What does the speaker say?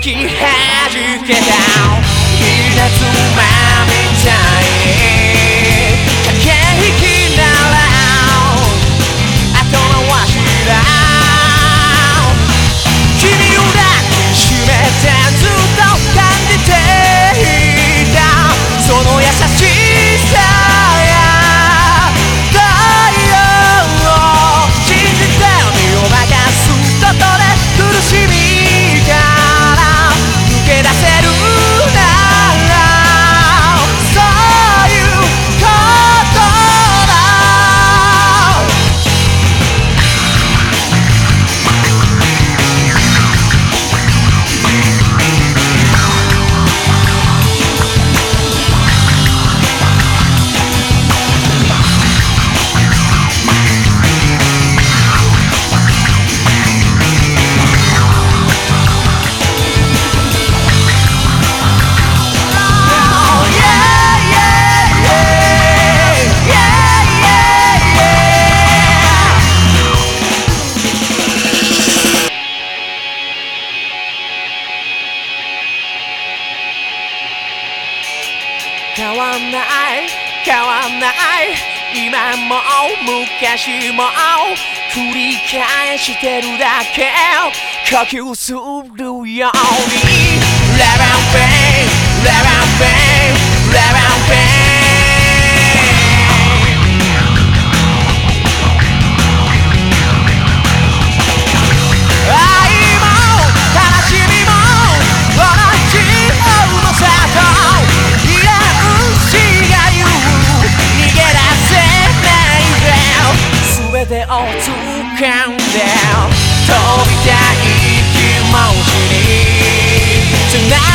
き弾けた。稲妻変わんない変わんない。今も昔も繰り返してるだけ呼吸するように。Love and pain Love and pain Love and でをつかんで飛びたい気持ちに